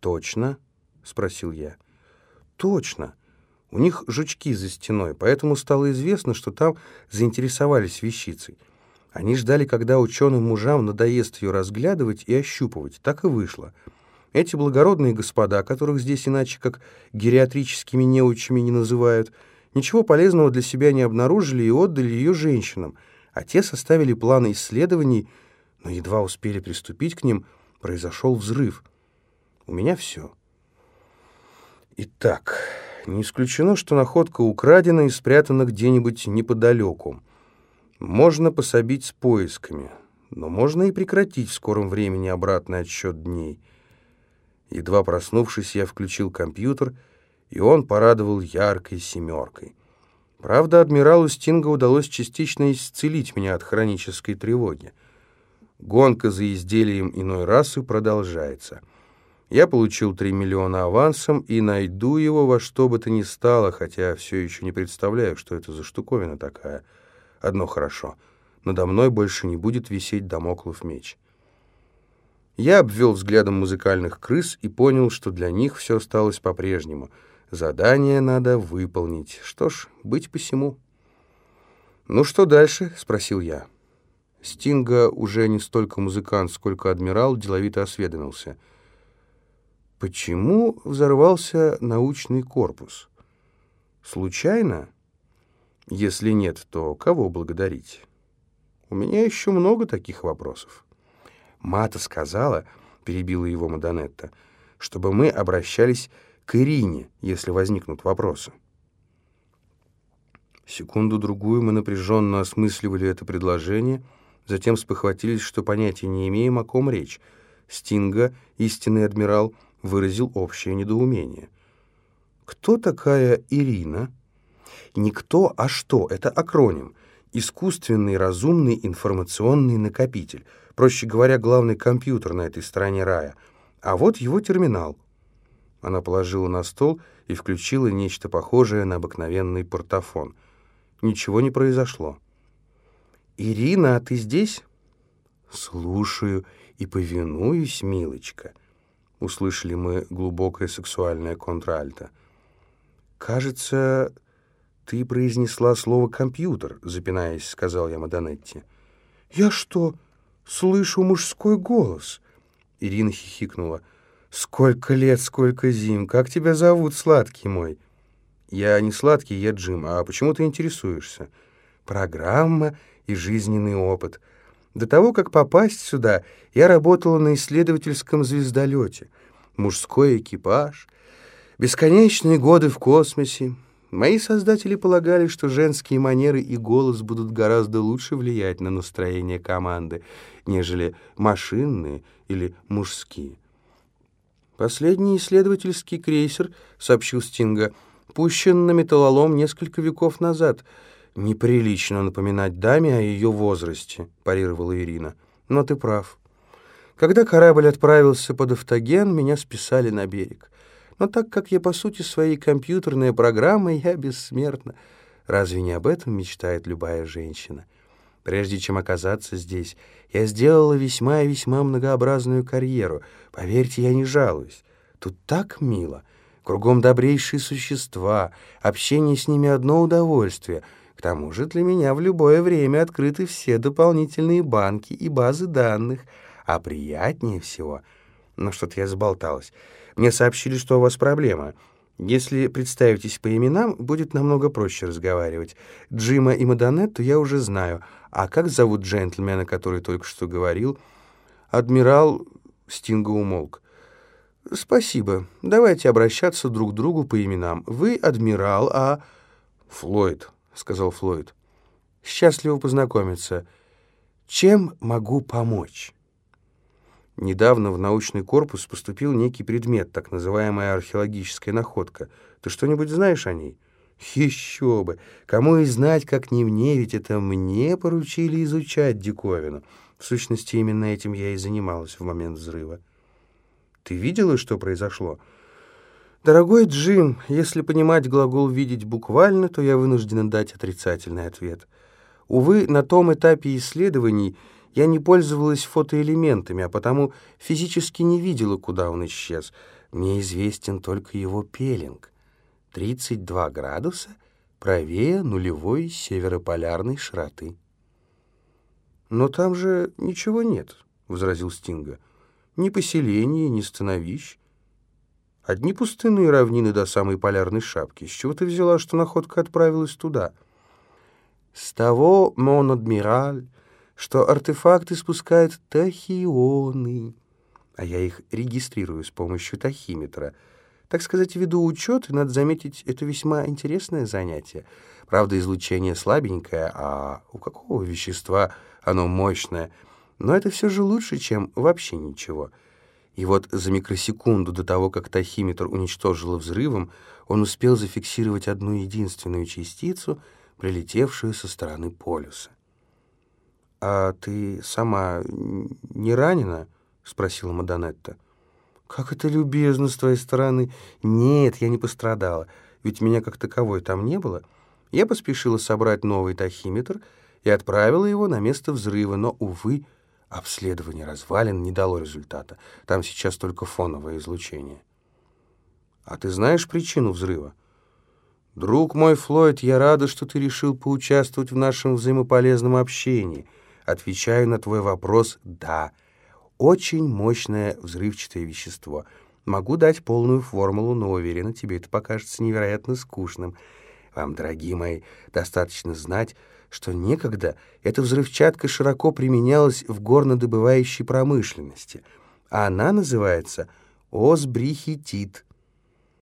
«Точно?» — спросил я. «Точно. У них жучки за стеной, поэтому стало известно, что там заинтересовались вещицей. Они ждали, когда ученым мужам надоест ее разглядывать и ощупывать. Так и вышло. Эти благородные господа, которых здесь иначе как гериатрическими неучами не называют, ничего полезного для себя не обнаружили и отдали ее женщинам, а те составили планы исследований, но едва успели приступить к ним, произошел взрыв. У меня все. Итак, не исключено, что находка украдена и спрятана где-нибудь неподалеку. Можно пособить с поисками, но можно и прекратить в скором времени обратный отсчет дней. Едва проснувшись, я включил компьютер, и он порадовал яркой семеркой. Правда, адмиралу Стинга удалось частично исцелить меня от хронической тревоги. Гонка за изделием иной расы продолжается. Я получил 3 миллиона авансом и найду его во что бы то ни стало, хотя все еще не представляю, что это за штуковина такая — Одно хорошо. Надо мной больше не будет висеть домоклов меч. Я обвел взглядом музыкальных крыс и понял, что для них все осталось по-прежнему. Задание надо выполнить. Что ж, быть посему. «Ну что дальше?» — спросил я. Стинга уже не столько музыкант, сколько адмирал деловито осведомился. «Почему взорвался научный корпус? Случайно?» Если нет, то кого благодарить? У меня еще много таких вопросов. Мата сказала, перебила его Мадонетта, чтобы мы обращались к Ирине, если возникнут вопросы. Секунду-другую мы напряженно осмысливали это предложение, затем спохватились, что понятия не имеем, о ком речь. Стинга, истинный адмирал, выразил общее недоумение. «Кто такая Ирина?» Никто, а что? Это акроним. Искусственный разумный информационный накопитель. Проще говоря, главный компьютер на этой стороне рая. А вот его терминал. Она положила на стол и включила нечто похожее на обыкновенный портофон. Ничего не произошло. «Ирина, а ты здесь?» «Слушаю и повинуюсь, милочка», — услышали мы глубокое сексуальное контральто. «Кажется, «Ты произнесла слово «компьютер», — запинаясь, сказал я Мадонетти. «Я что, слышу мужской голос?» Ирина хихикнула. «Сколько лет, сколько зим! Как тебя зовут, сладкий мой?» «Я не сладкий, я Джим. А почему ты интересуешься?» «Программа и жизненный опыт. До того, как попасть сюда, я работала на исследовательском звездолете. Мужской экипаж, бесконечные годы в космосе, Мои создатели полагали, что женские манеры и голос будут гораздо лучше влиять на настроение команды, нежели машинные или мужские. Последний исследовательский крейсер, сообщил Стинга, пущен на металлолом несколько веков назад. Неприлично напоминать даме о ее возрасте, парировала Ирина. Но ты прав. Когда корабль отправился под автоген, меня списали на берег. Но так как я, по сути, своей компьютерная программа, я бессмертна. Разве не об этом мечтает любая женщина? Прежде чем оказаться здесь, я сделала весьма и весьма многообразную карьеру. Поверьте, я не жалуюсь. Тут так мило. Кругом добрейшие существа, общение с ними одно удовольствие. К тому же для меня в любое время открыты все дополнительные банки и базы данных. А приятнее всего... Ну, что-то я заболталась. Мне сообщили, что у вас проблема. Если представитесь по именам, будет намного проще разговаривать. Джима и Мадонетту я уже знаю. А как зовут джентльмена, который только что говорил? Адмирал Стинга умолк. «Спасибо. Давайте обращаться друг к другу по именам. Вы адмирал, а...» «Флойд», — сказал Флойд. «Счастливо познакомиться. Чем могу помочь?» Недавно в научный корпус поступил некий предмет, так называемая археологическая находка. Ты что-нибудь знаешь о ней? Еще бы! Кому и знать, как не мне, ведь это мне поручили изучать диковину. В сущности, именно этим я и занималась в момент взрыва. Ты видела, что произошло? Дорогой Джим, если понимать глагол «видеть» буквально, то я вынуждена дать отрицательный ответ. Увы, на том этапе исследований я не пользовалась фотоэлементами, а потому физически не видела, куда он исчез. Мне известен только его пелинг. 32 градуса правее нулевой северополярной широты. «Но там же ничего нет», — возразил Стинга. «Ни поселений, ни становищ. Одни пустынные равнины до самой полярной шапки. С чего ты взяла, что находка отправилась туда?» «С того, мон адмираль, что артефакты спускают тахионы, а я их регистрирую с помощью тахиметра. Так сказать, веду учет, и, надо заметить, это весьма интересное занятие. Правда, излучение слабенькое, а у какого вещества оно мощное? Но это все же лучше, чем вообще ничего». И вот за микросекунду до того, как тахиметр уничтожил взрывом, он успел зафиксировать одну единственную частицу, прилетевшую со стороны полюса. «А ты сама не ранена?» — спросила Мадонетта. «Как это любезно с твоей стороны!» «Нет, я не пострадала, ведь меня как таковой там не было. Я поспешила собрать новый тахиметр и отправила его на место взрыва, но, увы, обследование развалин не дало результата. Там сейчас только фоновое излучение». «А ты знаешь причину взрыва?» «Друг мой, Флойд, я рада, что ты решил поучаствовать в нашем взаимополезном общении». Отвечаю на твой вопрос «да». Очень мощное взрывчатое вещество. Могу дать полную формулу, но уверена, тебе это покажется невероятно скучным. Вам, дорогие мои, достаточно знать, что некогда эта взрывчатка широко применялась в горнодобывающей промышленности, а она называется осбрихетит.